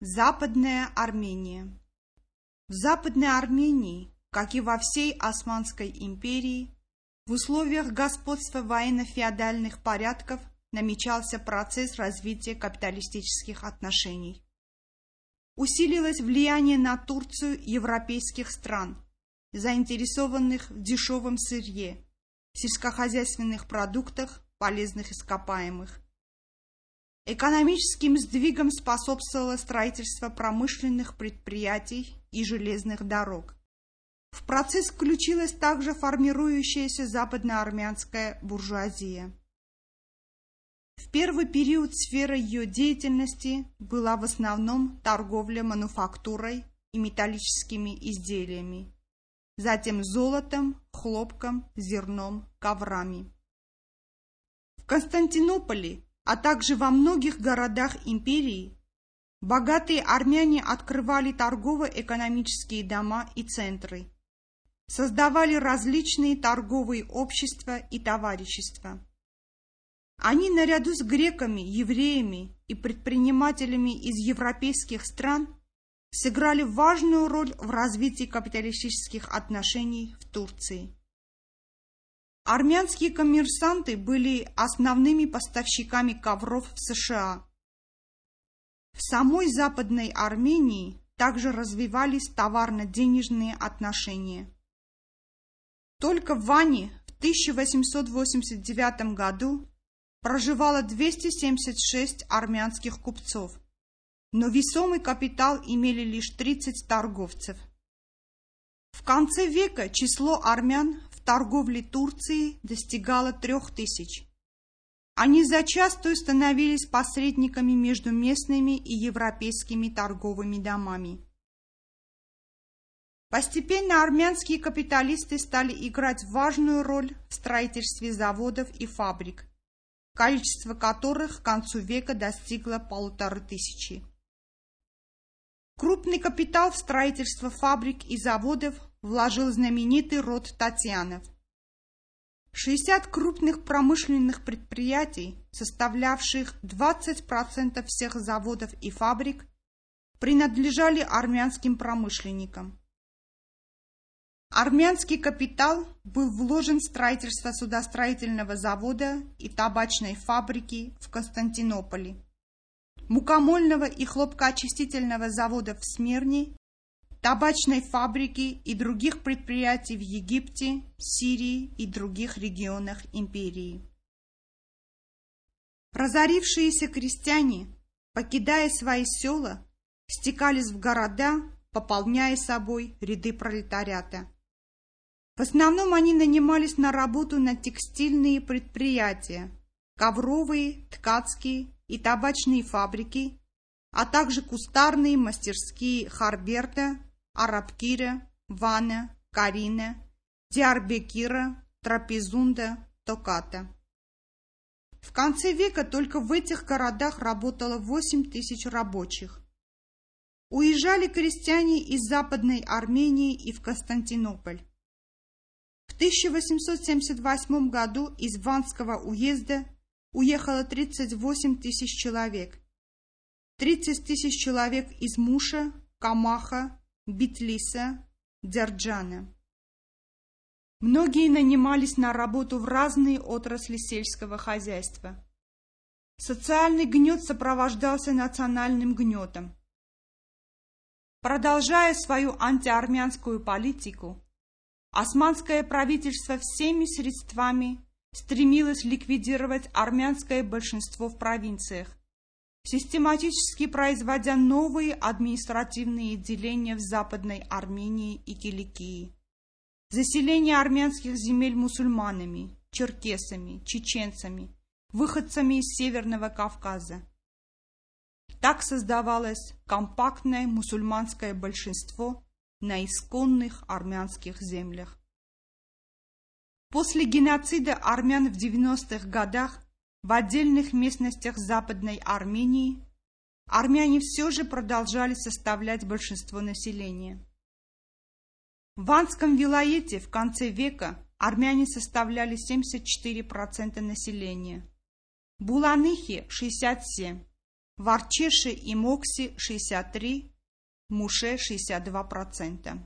Западная Армения В Западной Армении, как и во всей Османской империи, в условиях господства военно-феодальных порядков намечался процесс развития капиталистических отношений. Усилилось влияние на Турцию европейских стран, заинтересованных в дешевом сырье, сельскохозяйственных продуктах, полезных ископаемых. Экономическим сдвигам способствовало строительство промышленных предприятий и железных дорог. В процесс включилась также формирующаяся западноармянская буржуазия. В первый период сфера ее деятельности была в основном торговля мануфактурой и металлическими изделиями, затем золотом, хлопком, зерном, коврами. В Константинополе, а также во многих городах империи, богатые армяне открывали торгово-экономические дома и центры, создавали различные торговые общества и товарищества. Они наряду с греками, евреями и предпринимателями из европейских стран сыграли важную роль в развитии капиталистических отношений в Турции. Армянские коммерсанты были основными поставщиками ковров в США. В самой Западной Армении также развивались товарно-денежные отношения. Только в Ване в 1889 году проживало 276 армянских купцов, но весомый капитал имели лишь 30 торговцев. В конце века число армян в торговле Турции достигало трех тысяч. Они зачастую становились посредниками между местными и европейскими торговыми домами. Постепенно армянские капиталисты стали играть важную роль в строительстве заводов и фабрик, количество которых к концу века достигло полутора тысячи. Крупный капитал в строительство фабрик и заводов вложил знаменитый род Татьянов. 60 крупных промышленных предприятий, составлявших 20% всех заводов и фабрик, принадлежали армянским промышленникам. Армянский капитал был вложен в строительство судостроительного завода и табачной фабрики в Константинополе, мукомольного и хлопкоочистительного завода в Смирне, табачной фабрики и других предприятий в Египте, Сирии и других регионах империи. Разорившиеся крестьяне, покидая свои села, стекались в города, пополняя собой ряды пролетариата. В основном они нанимались на работу на текстильные предприятия, ковровые, ткацкие и табачные фабрики, а также кустарные мастерские Харберта, Арабкира, Вана, Карина, Диарбекира, Трапезунда, Токата. В конце века только в этих городах работало 8 тысяч рабочих. Уезжали крестьяне из Западной Армении и в Константинополь. 1878 году из Ванского уезда уехало 38 тысяч человек. 30 тысяч человек из Муша, Камаха, Битлиса, Дзерджана. Многие нанимались на работу в разные отрасли сельского хозяйства. Социальный гнет сопровождался национальным гнетом. Продолжая свою антиармянскую политику, Османское правительство всеми средствами стремилось ликвидировать армянское большинство в провинциях, систематически производя новые административные деления в Западной Армении и Киликии. Заселение армянских земель мусульманами, черкесами, чеченцами, выходцами из Северного Кавказа. Так создавалось компактное мусульманское большинство на исконных армянских землях. После геноцида армян в 90-х годах в отдельных местностях Западной Армении армяне все же продолжали составлять большинство населения. В Анском вилаете в конце века армяне составляли 74% населения, Буланыхе – 67%, в Арчеше и Моксе 63%, Муше 62%.